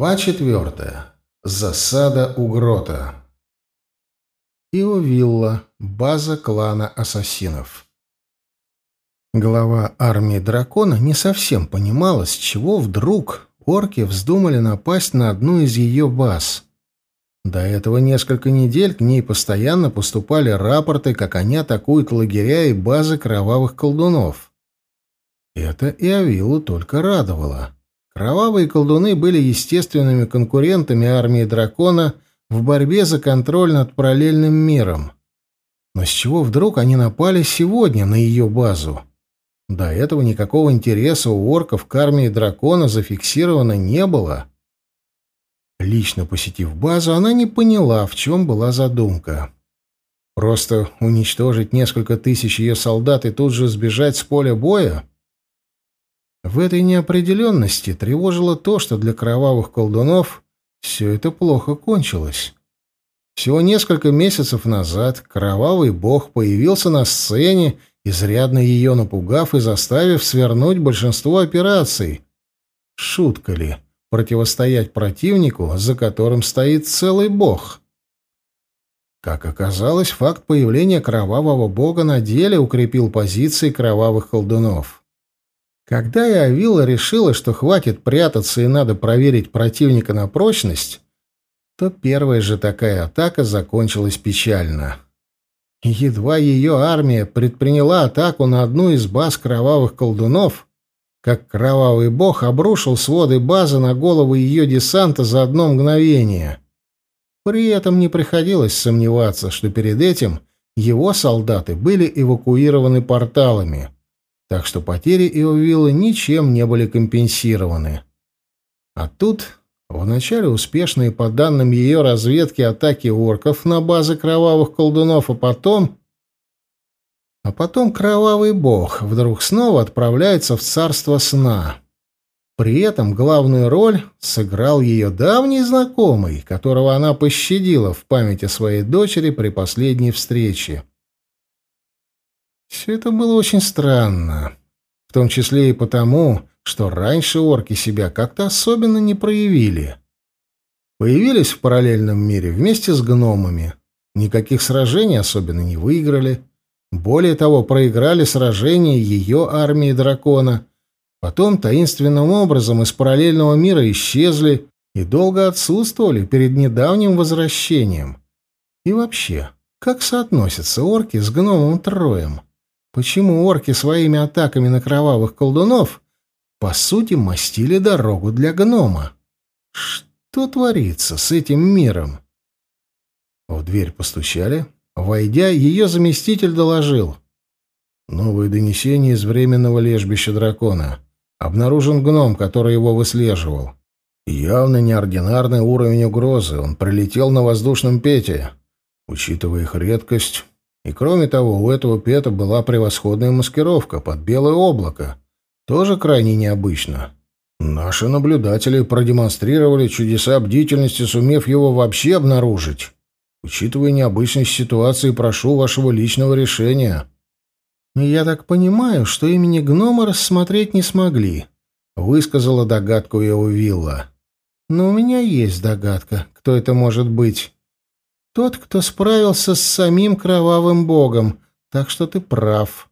Глава четвертая. Засада у грота. Иовилла. База клана ассасинов. Глава армии дракона не совсем понимала, с чего вдруг орки вздумали напасть на одну из ее баз. До этого несколько недель к ней постоянно поступали рапорты, как они атакуют лагеря и базы кровавых колдунов. Это Иовиллу только радовало. Кровавые колдуны были естественными конкурентами армии дракона в борьбе за контроль над параллельным миром. Но с чего вдруг они напали сегодня на ее базу? До этого никакого интереса у орков к армии дракона зафиксировано не было. Лично посетив базу, она не поняла, в чем была задумка. Просто уничтожить несколько тысяч ее солдат и тут же сбежать с поля боя? В этой неопределенности тревожило то, что для кровавых колдунов все это плохо кончилось. Всего несколько месяцев назад кровавый бог появился на сцене, изрядно ее напугав и заставив свернуть большинство операций. Шутка ли противостоять противнику, за которым стоит целый бог? Как оказалось, факт появления кровавого бога на деле укрепил позиции кровавых колдунов. Когда Иовила решила, что хватит прятаться и надо проверить противника на прочность, то первая же такая атака закончилась печально. Едва ее армия предприняла атаку на одну из баз кровавых колдунов, как кровавый бог обрушил своды базы на голову ее десанта за одно мгновение. При этом не приходилось сомневаться, что перед этим его солдаты были эвакуированы порталами так что потери Иовиллы ничем не были компенсированы. А тут, в начале успешные по данным ее разведки атаки орков на базы кровавых колдунов, а потом... А потом кровавый бог вдруг снова отправляется в царство сна. При этом главную роль сыграл ее давний знакомый, которого она пощадила в памяти своей дочери при последней встрече. Все это было очень странно, в том числе и потому, что раньше орки себя как-то особенно не проявили. Появились в параллельном мире вместе с гномами. Никаких сражений особенно не выиграли. Более того, проиграли сражение ее армии дракона. Потом таинственным образом из параллельного мира исчезли и долго отсутствовали перед недавним возвращением. И вообще, как соотносятся орки с гномом Троем? Почему орки своими атаками на кровавых колдунов по сути мастили дорогу для гнома? Что творится с этим миром? В дверь постучали. Войдя, ее заместитель доложил. Новое донесение из временного лежбища дракона. Обнаружен гном, который его выслеживал. Явно неординарный уровень угрозы. Он прилетел на воздушном пете. Учитывая их редкость, и кроме того, у этого Пета была превосходная маскировка под белое облако. Тоже крайне необычно. Наши наблюдатели продемонстрировали чудеса бдительности, сумев его вообще обнаружить. Учитывая необычность ситуации, прошу вашего личного решения. Я так понимаю, что имени гнома рассмотреть не смогли, высказала догадку Эувилла. Но у меня есть догадка, кто это может быть. Тот, кто справился с самим кровавым богом, так что ты прав.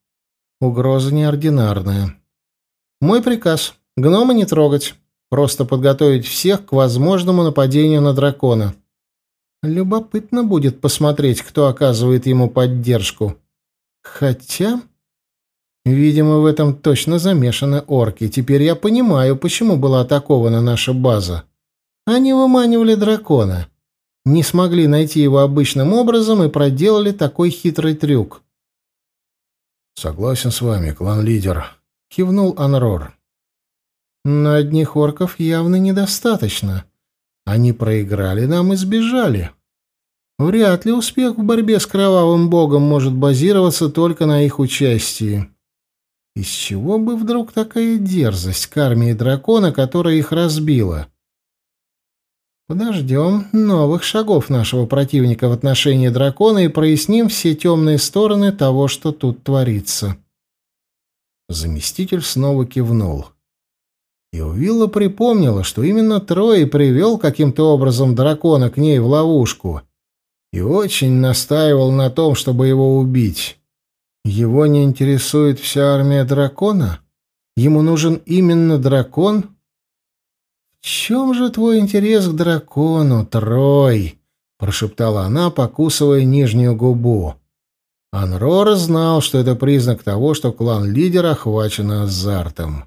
Угроза неординарная. Мой приказ — гнома не трогать, просто подготовить всех к возможному нападению на дракона. Любопытно будет посмотреть, кто оказывает ему поддержку. Хотя... Видимо, в этом точно замешаны орки. Теперь я понимаю, почему была атакована наша база. Они выманивали дракона не смогли найти его обычным образом и проделали такой хитрый трюк. «Согласен с вами, клан-лидер», — кивнул Анрор. «Но одних орков явно недостаточно. Они проиграли нам и сбежали. Вряд ли успех в борьбе с кровавым богом может базироваться только на их участии. Из чего бы вдруг такая дерзость к армии дракона, которая их разбила?» Подождем новых шагов нашего противника в отношении дракона и проясним все темные стороны того, что тут творится. Заместитель снова кивнул. И Увилла припомнила, что именно Трой привел каким-то образом дракона к ней в ловушку и очень настаивал на том, чтобы его убить. Его не интересует вся армия дракона? Ему нужен именно дракон? Чем же твой интерес к дракону, Трой? прошептала она, покусывая нижнюю губу. Анрор знал, что это признак того, что клан лидера охвачен азартом.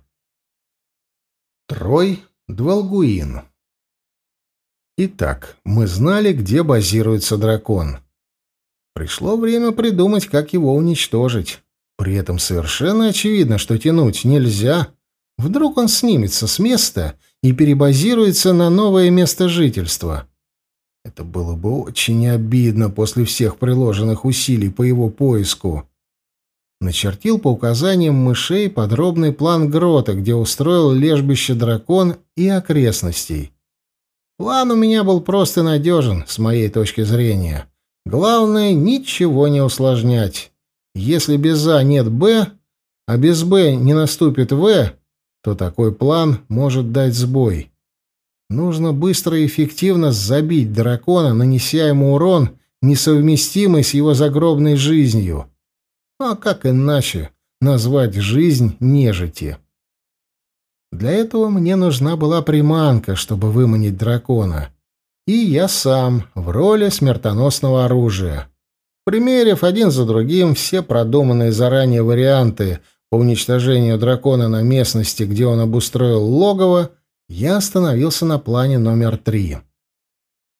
Трой Двалгуин Итак, мы знали, где базируется дракон. Пришло время придумать, как его уничтожить. При этом совершенно очевидно, что тянуть нельзя. Вдруг он снимется с места и перебазируется на новое место жительства. Это было бы очень обидно после всех приложенных усилий по его поиску. Начертил по указаниям мышей подробный план грота, где устроил лежбище дракон и окрестностей. План у меня был просто надежен, с моей точки зрения. Главное — ничего не усложнять. Если без А нет Б, а без Б не наступит В, то такой план может дать сбой. Нужно быстро и эффективно забить дракона, нанеся ему урон, несовместимый с его загробной жизнью. А как иначе назвать жизнь нежити? Для этого мне нужна была приманка, чтобы выманить дракона. И я сам, в роли смертоносного оружия. Примерив один за другим все продуманные заранее варианты по уничтожению дракона на местности, где он обустроил логово, я остановился на плане номер три.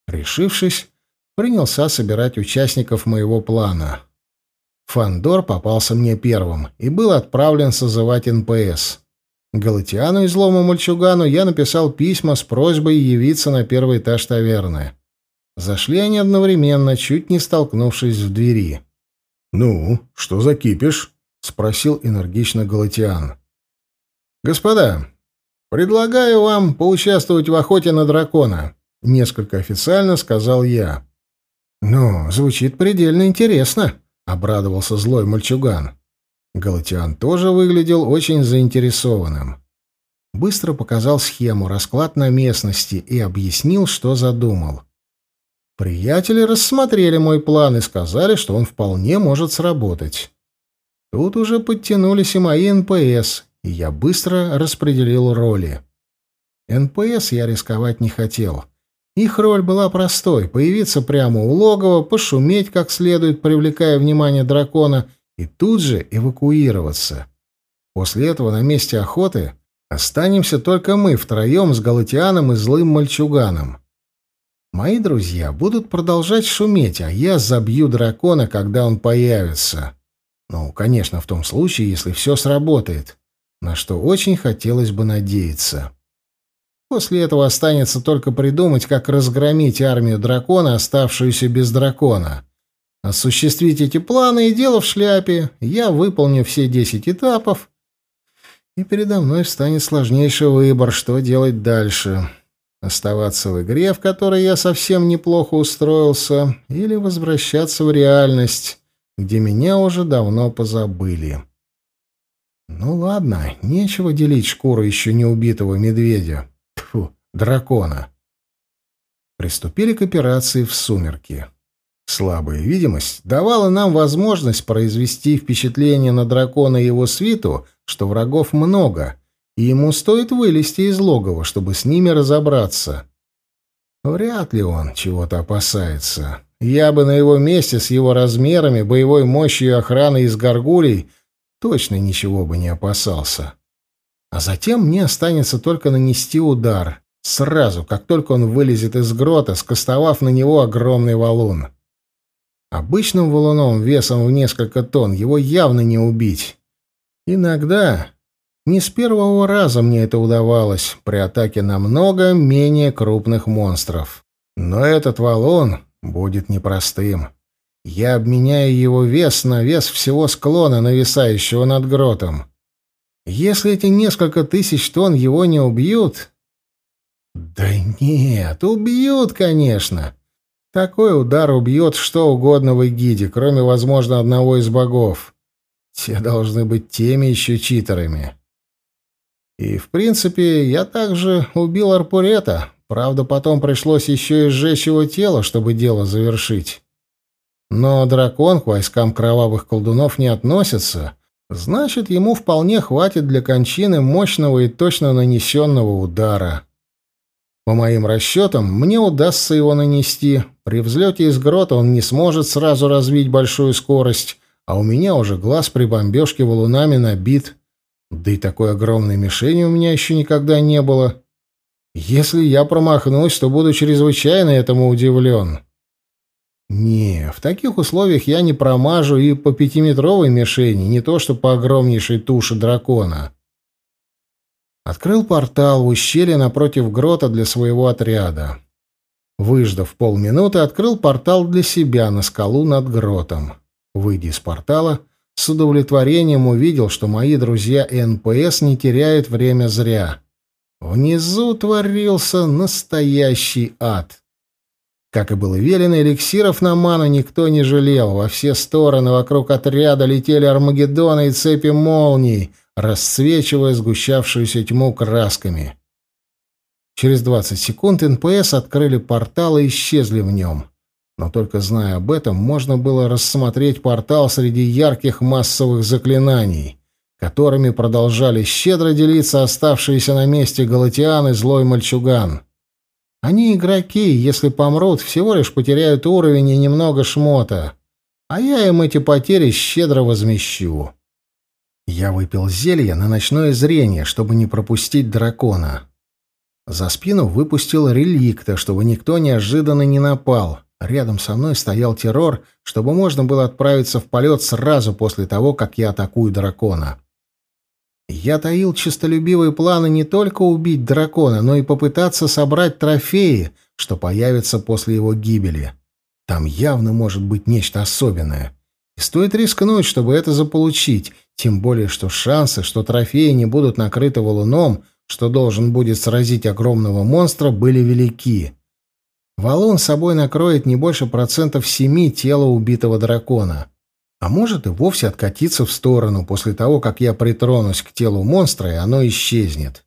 Решившись, принялся собирать участников моего плана. Фандор попался мне первым и был отправлен созывать НПС. Галатиану и злому мальчугану я написал письма с просьбой явиться на первый этаж таверны. Зашли они одновременно, чуть не столкнувшись в двери. «Ну, что за кипиш?» — спросил энергично Галатиан. «Господа, «Предлагаю вам поучаствовать в охоте на дракона», — несколько официально сказал я. «Ну, звучит предельно интересно», — обрадовался злой мальчуган. Галатиан тоже выглядел очень заинтересованным. Быстро показал схему, расклад на местности и объяснил, что задумал. Приятели рассмотрели мой план и сказали, что он вполне может сработать. Тут уже подтянулись и мои НПС, и я быстро распределил роли. НПС я рисковать не хотел. Их роль была простой — появиться прямо у логова, пошуметь как следует, привлекая внимание дракона, и тут же эвакуироваться. После этого на месте охоты останемся только мы втроем с Галатианом и злым мальчуганом. Мои друзья будут продолжать шуметь, а я забью дракона, когда он появится. Ну, конечно, в том случае, если все сработает на что очень хотелось бы надеяться. После этого останется только придумать, как разгромить армию дракона, оставшуюся без дракона. Осуществить эти планы и дело в шляпе. Я выполню все десять этапов, и передо мной встанет сложнейший выбор, что делать дальше. Оставаться в игре, в которой я совсем неплохо устроился, или возвращаться в реальность, где меня уже давно позабыли. Ну ладно, нечего делить шкуру еще не убитого медведя. Тьфу, дракона. Приступили к операции в сумерки. Слабая видимость давала нам возможность произвести впечатление на дракона и его свиту, что врагов много, и ему стоит вылезти из логова, чтобы с ними разобраться. Вряд ли он чего-то опасается. Я бы на его месте с его размерами, боевой мощью и охраной из горгулей — точно ничего бы не опасался. А затем мне останется только нанести удар, сразу, как только он вылезет из грота, скостовав на него огромный валун. Обычным валуном весом в несколько тонн его явно не убить. Иногда, не с первого раза мне это удавалось, при атаке намного менее крупных монстров. Но этот валун будет непростым. Я обменяю его вес на вес всего склона, нависающего над гротом. Если эти несколько тысяч тонн его не убьют... Да нет, убьют, конечно. Такой удар убьет что угодно в Эгиде, кроме, возможно, одного из богов. Те должны быть теми еще читерами. И, в принципе, я также убил Арпурета. Правда, потом пришлось еще и сжечь его тело, чтобы дело завершить. Но дракон к войскам кровавых колдунов не относится, значит, ему вполне хватит для кончины мощного и точно нанесенного удара. По моим расчетам, мне удастся его нанести. При взлете из грота он не сможет сразу развить большую скорость, а у меня уже глаз при бомбежке валунами набит. Да и такой огромной мишени у меня еще никогда не было. Если я промахнусь, то буду чрезвычайно этому удивлен. Не, в таких условиях я не промажу и по пятиметровой мишени, не то что по огромнейшей туше дракона. Открыл портал в ущелье напротив грота для своего отряда. Выждав полминуты, открыл портал для себя на скалу над гротом. Выйдя из портала, с удовлетворением увидел, что мои друзья НПС не теряют время зря. Внизу творился настоящий ад. Как и было велено, эликсиров на ману никто не жалел. Во все стороны вокруг отряда летели армагеддоны и цепи молний, расцвечивая сгущавшуюся тьму красками. Через 20 секунд НПС открыли портал и исчезли в нем. Но только зная об этом, можно было рассмотреть портал среди ярких массовых заклинаний, которыми продолжали щедро делиться оставшиеся на месте галатиан и злой мальчуган. Они игроки, если помрут, всего лишь потеряют уровень и немного шмота. А я им эти потери щедро возмещу. Я выпил зелье на ночное зрение, чтобы не пропустить дракона. За спину выпустил реликта, чтобы никто неожиданно не напал. Рядом со мной стоял террор, чтобы можно было отправиться в полет сразу после того, как я атакую дракона. Я таил честолюбивые планы не только убить дракона, но и попытаться собрать трофеи, что появятся после его гибели. Там явно может быть нечто особенное. И стоит рискнуть, чтобы это заполучить, тем более что шансы, что трофеи не будут накрыты валуном, что должен будет сразить огромного монстра, были велики. Валун собой накроет не больше процентов семи тела убитого дракона. А может и вовсе откатиться в сторону после того, как я притронусь к телу монстра, и оно исчезнет.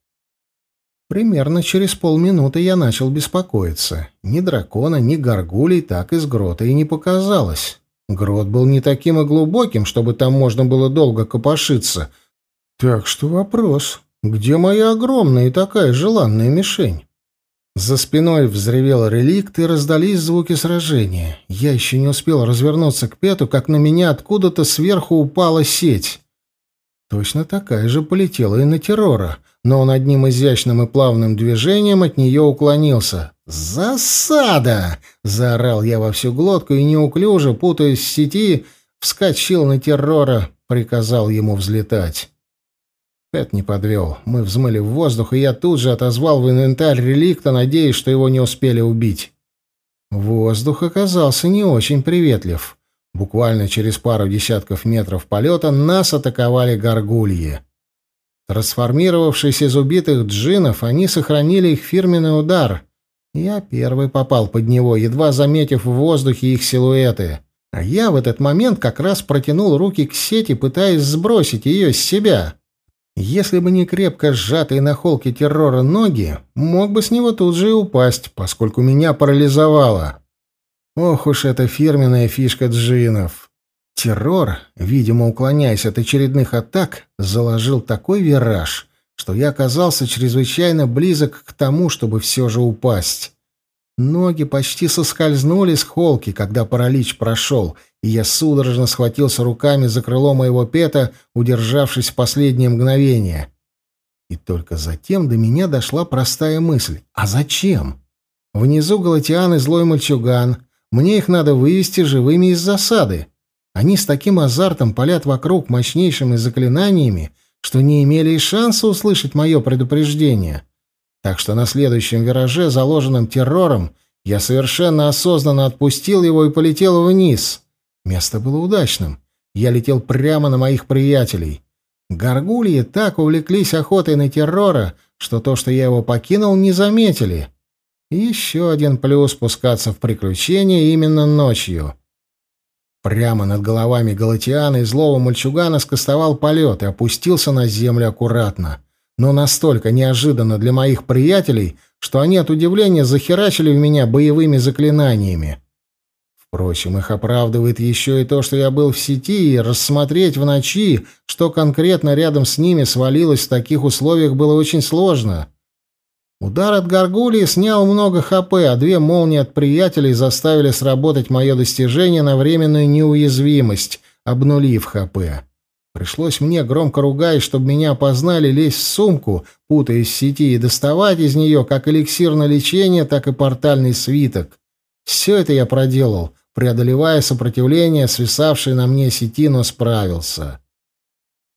Примерно через полминуты я начал беспокоиться. Ни дракона, ни горгулей так из грота и не показалось. Грот был не таким и глубоким, чтобы там можно было долго копошиться. Так что вопрос, где моя огромная и такая желанная мишень? За спиной взревел реликт, и раздались звуки сражения. Я еще не успел развернуться к Пету, как на меня откуда-то сверху упала сеть. Точно такая же полетела и на террора, но он одним изящным и плавным движением от нее уклонился. «Засада!» — заорал я во всю глотку и неуклюже, путаясь в сети, вскочил на террора, приказал ему взлетать. Пэт не подвел. Мы взмыли в воздух, и я тут же отозвал в инвентарь реликта, надеясь, что его не успели убить. Воздух оказался не очень приветлив. Буквально через пару десятков метров полета нас атаковали горгульи. Трансформировавшись из убитых джинов, они сохранили их фирменный удар. Я первый попал под него, едва заметив в воздухе их силуэты. А я в этот момент как раз протянул руки к сети, пытаясь сбросить ее с себя. Если бы не крепко сжатые на холке террора ноги, мог бы с него тут же и упасть, поскольку меня парализовало. Ох уж эта фирменная фишка джинов. Террор, видимо, уклоняясь от очередных атак, заложил такой вираж, что я оказался чрезвычайно близок к тому, чтобы все же упасть. Ноги почти соскользнули с холки, когда паралич прошел, и я судорожно схватился руками за крыло моего пета, удержавшись в последнее мгновение. И только затем до меня дошла простая мысль. А зачем? Внизу Галатиан и злой мальчуган. Мне их надо вывести живыми из засады. Они с таким азартом палят вокруг мощнейшими заклинаниями, что не имели и шанса услышать мое предупреждение. Так что на следующем вираже, заложенном террором, я совершенно осознанно отпустил его и полетел вниз. Место было удачным. Я летел прямо на моих приятелей. Горгульи так увлеклись охотой на террора, что то, что я его покинул, не заметили. еще один плюс спускаться в приключения именно ночью. Прямо над головами Галатиана и злого мальчугана скостовал полет и опустился на землю аккуратно. но настолько неожиданно для моих приятелей, что они от удивления захерачили в меня боевыми заклинаниями. Впрочем, их оправдывает еще и то, что я был в сети, и рассмотреть в ночи, что конкретно рядом с ними свалилось в таких условиях, было очень сложно. Удар от горгулии снял много ХП, а две молнии от приятелей заставили сработать мое достижение на временную неуязвимость, обнулив ХП. Пришлось мне, громко ругаясь, чтобы меня опознали, лезть в сумку, путаясь в сети, и доставать из нее как эликсир на лечение, так и портальный свиток. Все это я проделал, преодолевая сопротивление, свисавшей на мне сети, но справился.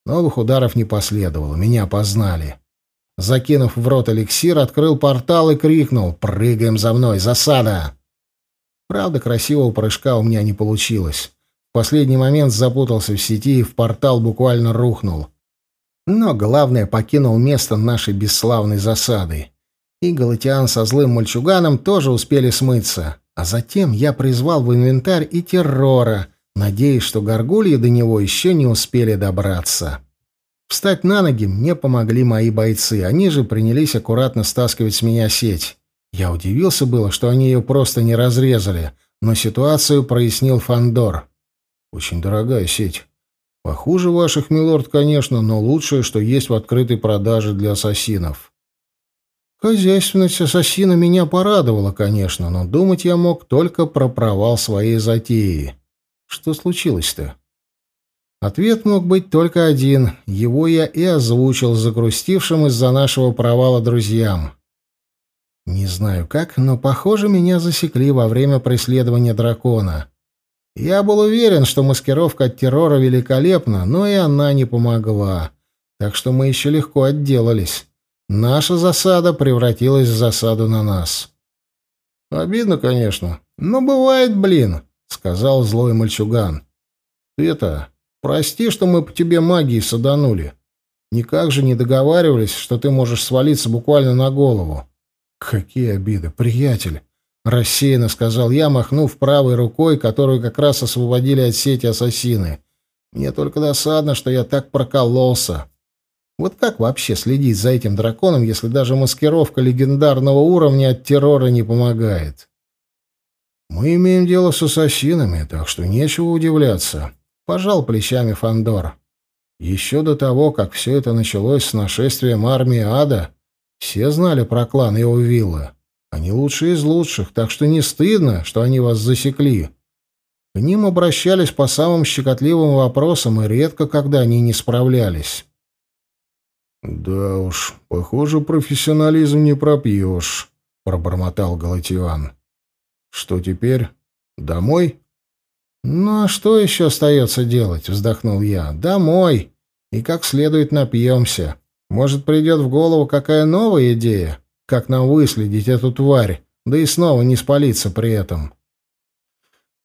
Новых ударов не последовало, меня опознали. Закинув в рот эликсир, открыл портал и крикнул «Прыгаем за мной! Засада!» Правда, красивого прыжка у меня не получилось. В последний момент запутался в сети и в портал буквально рухнул. Но главное, покинул место нашей бесславной засады. И Галатиан со злым мальчуганом тоже успели смыться. А затем я призвал в инвентарь и террора, надеясь, что горгульи до него еще не успели добраться. Встать на ноги мне помогли мои бойцы, они же принялись аккуратно стаскивать с меня сеть. Я удивился было, что они ее просто не разрезали, но ситуацию прояснил Фандор. Очень дорогая сеть. Похуже ваших, милорд, конечно, но лучшее, что есть в открытой продаже для ассасинов. Хозяйственность ассасина меня порадовала, конечно, но думать я мог только про провал своей затеи. Что случилось-то? Ответ мог быть только один. Его я и озвучил загрустившим из-за нашего провала друзьям. Не знаю как, но, похоже, меня засекли во время преследования дракона. Я был уверен, что маскировка от террора великолепна, но и она не помогла. Так что мы еще легко отделались. Наша засада превратилась в засаду на нас. «Обидно, конечно, но бывает, блин», — сказал злой мальчуган. «Ты это, Прости, что мы по тебе магией саданули. Никак же не договаривались, что ты можешь свалиться буквально на голову. Какие обиды, приятель, рассеянно сказал я, махнув правой рукой, которую как раз освободили от сети ассасины. Мне только досадно, что я так прокололся. Вот как вообще следить за этим драконом, если даже маскировка легендарного уровня от террора не помогает? Мы имеем дело с ассасинами, так что нечего удивляться. Пожал плечами Фандор. Еще до того, как все это началось с нашествием армии ада, все знали про клан его виллы. Они лучшие из лучших, так что не стыдно, что они вас засекли. К ним обращались по самым щекотливым вопросам, и редко когда они не справлялись. «Да уж, похоже, профессионализм не пропьешь», — пробормотал Галатиан. «Что теперь? Домой?» «Ну а что еще остается делать?» — вздохнул я. «Домой. И как следует напьемся. Может, придет в голову какая новая идея? Как нам выследить эту тварь, да и снова не спалиться при этом?»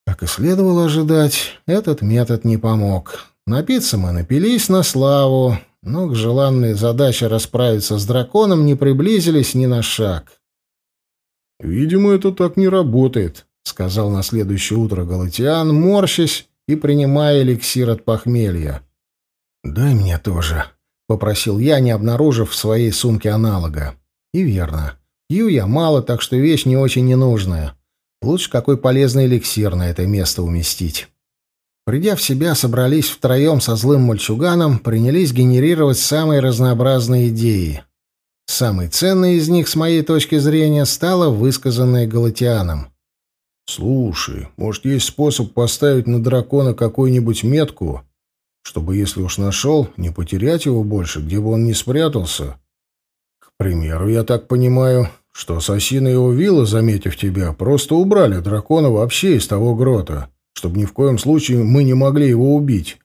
Как и следовало ожидать, этот метод не помог. Напиться мы напились на славу, но к желанной задаче расправиться с драконом не приблизились ни на шаг. «Видимо, это так не работает», — сказал на следующее утро Галатиан, морщась и принимая эликсир от похмелья. «Дай мне тоже», — попросил я, не обнаружив в своей сумке аналога. И верно. Пью я мало, так что вещь не очень ненужная. Лучше какой полезный эликсир на это место уместить. Придя в себя, собрались втроем со злым мальчуганом, принялись генерировать самые разнообразные идеи. Самой ценной из них, с моей точки зрения, стала высказанная Галатианом. «Слушай, может, есть способ поставить на дракона какую-нибудь метку, чтобы, если уж нашел, не потерять его больше, где бы он ни спрятался? К примеру, я так понимаю, что ассасины его вилла, заметив тебя, просто убрали дракона вообще из того грота, чтобы ни в коем случае мы не могли его убить.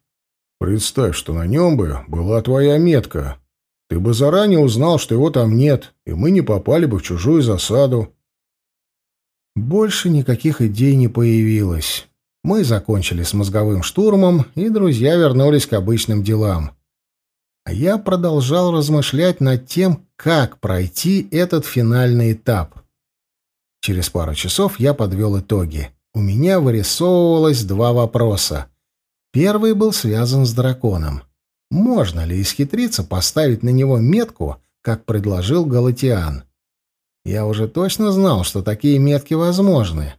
Представь, что на нем бы была твоя метка». Ты бы заранее узнал, что его там нет, и мы не попали бы в чужую засаду. Больше никаких идей не появилось. Мы закончили с мозговым штурмом, и друзья вернулись к обычным делам. А я продолжал размышлять над тем, как пройти этот финальный этап. Через пару часов я подвел итоги. У меня вырисовывалось два вопроса. Первый был связан с драконом. можно ли исхитриться поставить на него метку, как предложил Галатиан. Я уже точно знал, что такие метки возможны.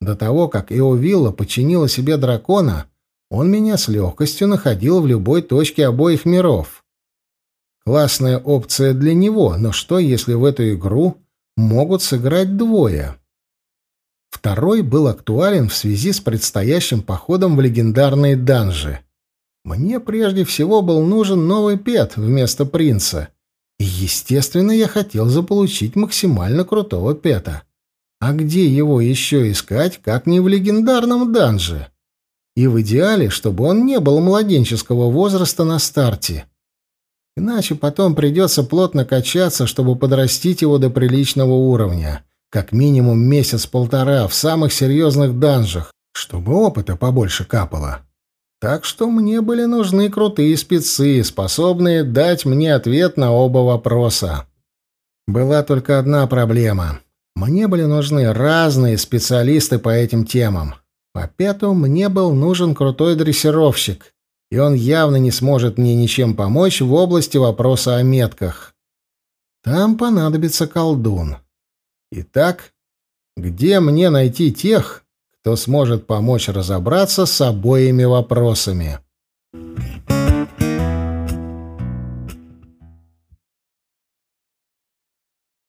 До того, как Эовилла подчинила себе дракона, он меня с легкостью находил в любой точке обоих миров. Классная опция для него, но что, если в эту игру могут сыграть двое? Второй был актуален в связи с предстоящим походом в легендарные данжи. Мне прежде всего был нужен новый пет вместо принца. И, естественно, я хотел заполучить максимально крутого пета. А где его еще искать, как не в легендарном данже? И в идеале, чтобы он не был младенческого возраста на старте. Иначе потом придется плотно качаться, чтобы подрастить его до приличного уровня. Как минимум месяц-полтора в самых серьезных данжах, чтобы опыта побольше капало. Так что мне были нужны крутые спецы, способные дать мне ответ на оба вопроса. Была только одна проблема. Мне были нужны разные специалисты по этим темам. По пяту мне был нужен крутой дрессировщик, и он явно не сможет мне ничем помочь в области вопроса о метках. Там понадобится колдун. Итак, где мне найти тех, кто сможет помочь разобраться с обоими вопросами? Thank you.